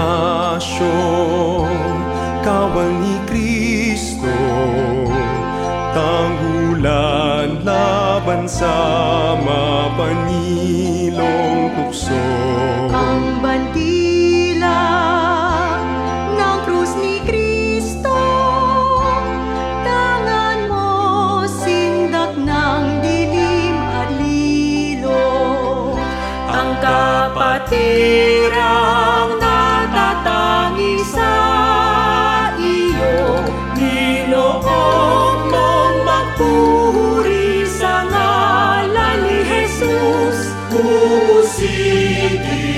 nasyon, kawal ni Kristo, tanggulan laban sa mapanilong tukso. Ang bandila ng krus ni Kristo Tangan mo sindak ng dilim at lilo Ang kapatid see thee.